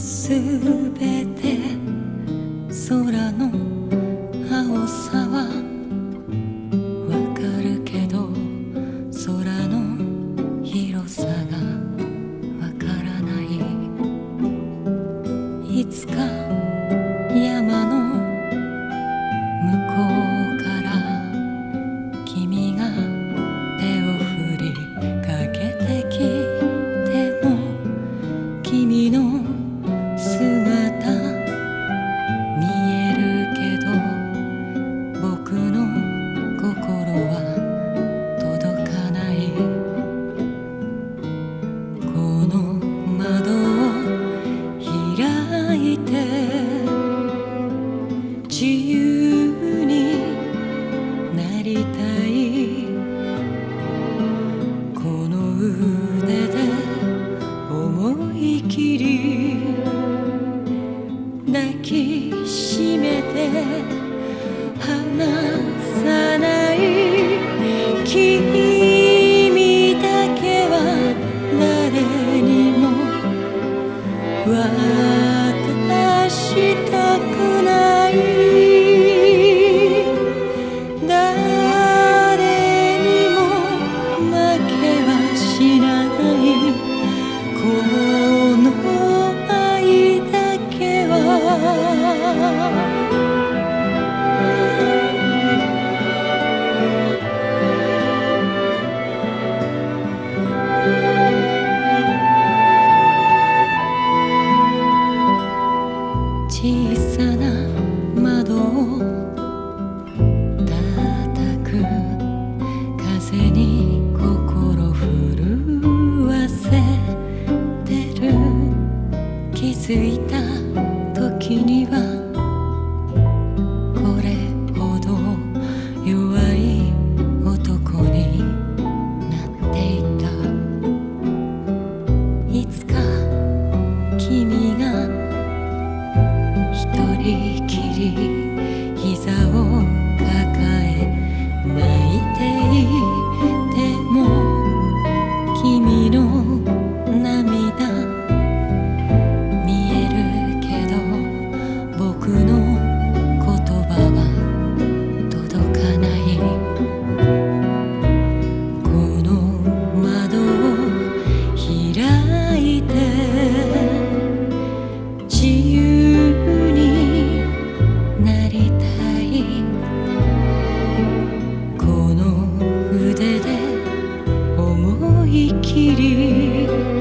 すべて。right た時には」sendiri